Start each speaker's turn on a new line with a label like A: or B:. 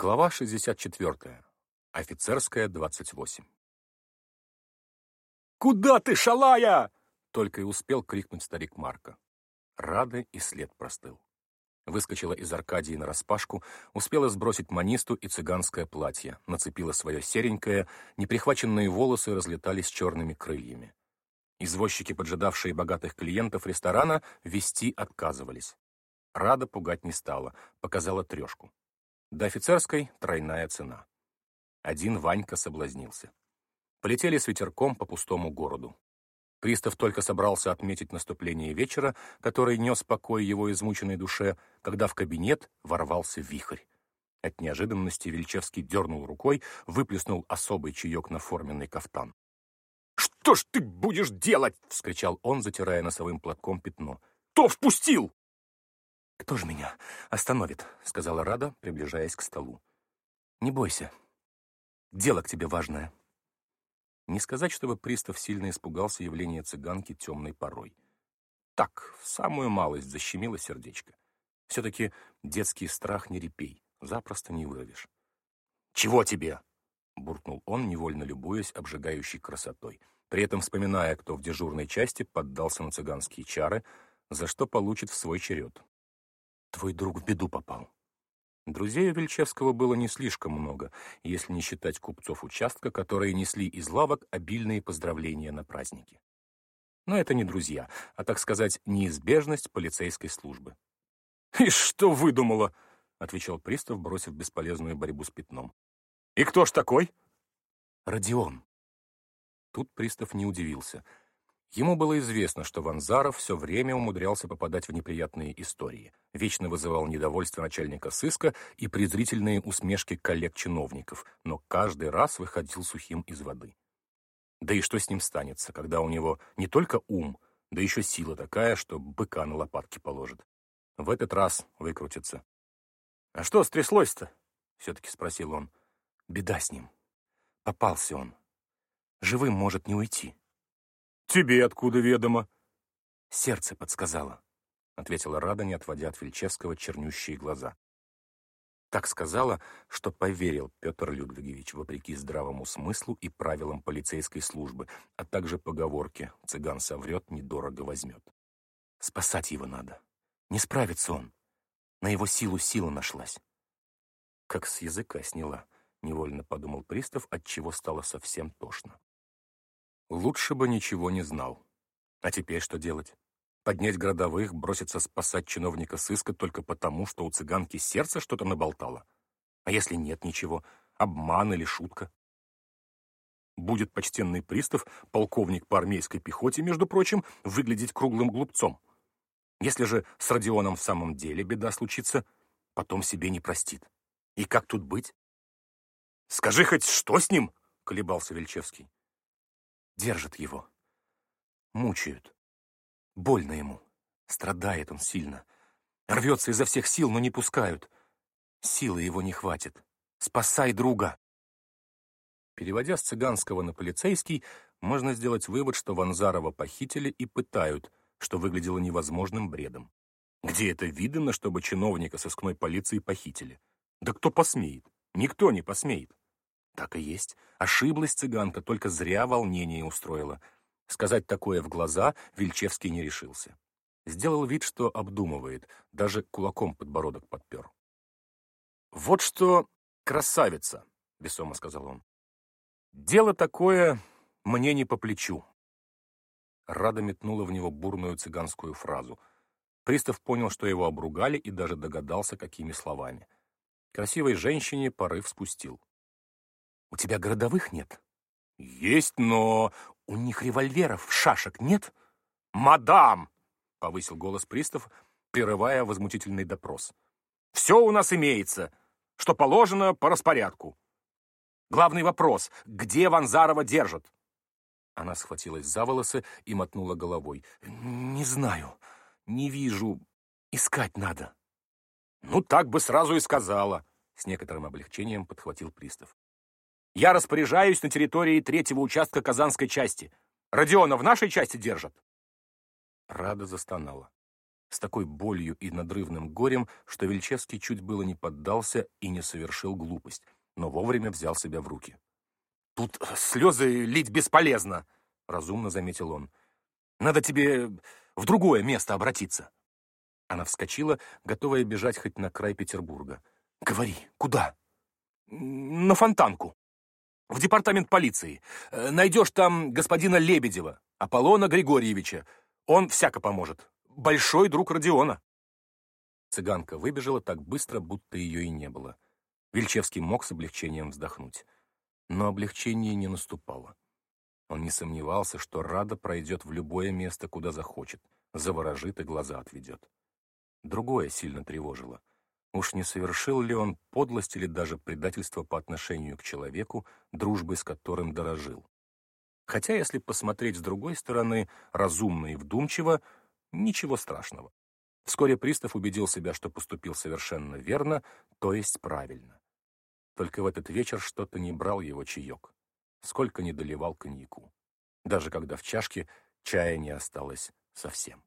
A: Глава 64. Офицерская, 28. «Куда ты, шалая?» — только и успел крикнуть старик Марка. Рады и след простыл. Выскочила из Аркадии нараспашку, успела сбросить манисту и цыганское платье, нацепила свое серенькое, неприхваченные волосы разлетались черными крыльями. Извозчики, поджидавшие богатых клиентов ресторана, вести отказывались. Рада пугать не стала, показала трешку. До офицерской тройная цена. Один Ванька соблазнился. Полетели с ветерком по пустому городу. Пристав только собрался отметить наступление вечера, который нес покой его измученной душе, когда в кабинет ворвался вихрь. От неожиданности Вельчевский дернул рукой, выплеснул особый чаек на форменный кафтан. «Что ж ты будешь делать?» — вскричал он, затирая носовым платком пятно. «Кто впустил?» «Кто же меня остановит?» — сказала Рада, приближаясь к столу. «Не бойся. Дело к тебе важное». Не сказать, чтобы пристав сильно испугался явления цыганки темной порой. Так, в самую малость защемило сердечко. Все-таки детский страх не репей, запросто не вырвешь. «Чего тебе?» — буркнул он, невольно любуясь обжигающей красотой, при этом вспоминая, кто в дежурной части поддался на цыганские чары, за что получит в свой черед. Твой друг в беду попал. Друзей у Вельчевского было не слишком много, если не считать купцов участка, которые несли из лавок обильные поздравления на праздники. Но это не друзья, а, так сказать, неизбежность полицейской службы. «И что выдумала?» — отвечал пристав, бросив бесполезную борьбу с пятном. «И кто ж такой?» «Родион». Тут пристав не удивился — Ему было известно, что Ванзаров все время умудрялся попадать в неприятные истории, вечно вызывал недовольство начальника сыска и презрительные усмешки коллег-чиновников, но каждый раз выходил сухим из воды. Да и что с ним станется, когда у него не только ум, да еще сила такая, что быка на лопатки положит. В этот раз выкрутится. «А что стряслось-то?» — все-таки спросил он. «Беда с ним. Попался он. Живым может не уйти». «Тебе откуда ведомо?» «Сердце подсказало», — ответила Рада, не отводя от Фельчевского чернющие глаза. Так сказала, что поверил Петр Людвигович, вопреки здравому смыслу и правилам полицейской службы, а также поговорке «цыган соврет, недорого возьмет». Спасать его надо. Не справится он. На его силу сила нашлась. Как с языка сняла, невольно подумал пристав, от чего стало совсем тошно. Лучше бы ничего не знал. А теперь что делать? Поднять городовых, броситься спасать чиновника сыска только потому, что у цыганки сердце что-то наболтало? А если нет ничего? Обман или шутка? Будет почтенный пристав, полковник по армейской пехоте, между прочим, выглядеть круглым глупцом. Если же с Родионом в самом деле беда случится, потом себе не простит. И как тут быть? «Скажи хоть, что с ним?» — колебался Вельчевский. Держат его. Мучают. Больно ему. Страдает он сильно. Рвется изо всех сил, но не пускают. Силы его не хватит. Спасай друга. Переводя с цыганского на полицейский, можно сделать вывод, что Ванзарова похитили и пытают, что выглядело невозможным бредом. Где это видно, чтобы чиновника сыскной полиции похитили? Да кто посмеет? Никто не посмеет. Так и есть. Ошиблась цыганка, только зря волнение устроила. Сказать такое в глаза Вильчевский не решился. Сделал вид, что обдумывает, даже кулаком подбородок подпер. «Вот что красавица!» — весомо сказал он. «Дело такое мне не по плечу». Рада метнула в него бурную цыганскую фразу. Пристав понял, что его обругали, и даже догадался, какими словами. Красивой женщине порыв спустил. У тебя городовых нет? Есть, но у них револьверов, шашек нет? Мадам! Повысил голос пристав, прерывая возмутительный допрос. Все у нас имеется, что положено по распорядку. Главный вопрос — где Ванзарова держат? Она схватилась за волосы и мотнула головой. «Не знаю, не вижу. Искать надо». «Ну, так бы сразу и сказала», — с некоторым облегчением подхватил пристав. Я распоряжаюсь на территории третьего участка Казанской части. Родиона в нашей части держат?» Рада застонала. с такой болью и надрывным горем, что Вельчевский чуть было не поддался и не совершил глупость, но вовремя взял себя в руки. «Тут слезы лить бесполезно», — разумно заметил он. «Надо тебе в другое место обратиться». Она вскочила, готовая бежать хоть на край Петербурга. «Говори, куда?» «На Фонтанку. В департамент полиции. Э, найдешь там господина Лебедева, Аполлона Григорьевича. Он всяко поможет. Большой друг Родиона». Цыганка выбежала так быстро, будто ее и не было. Вильчевский мог с облегчением вздохнуть. Но облегчение не наступало. Он не сомневался, что Рада пройдет в любое место, куда захочет, заворожит и глаза отведет. Другое сильно тревожило. Уж не совершил ли он подлость или даже предательство по отношению к человеку, дружбой с которым дорожил? Хотя, если посмотреть с другой стороны, разумно и вдумчиво, ничего страшного. Вскоре пристав убедил себя, что поступил совершенно верно, то есть правильно. Только в этот вечер что-то не брал его чаек, сколько не доливал коньяку, даже когда в чашке чая не осталось совсем.